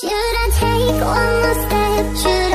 Should I take one more step? Should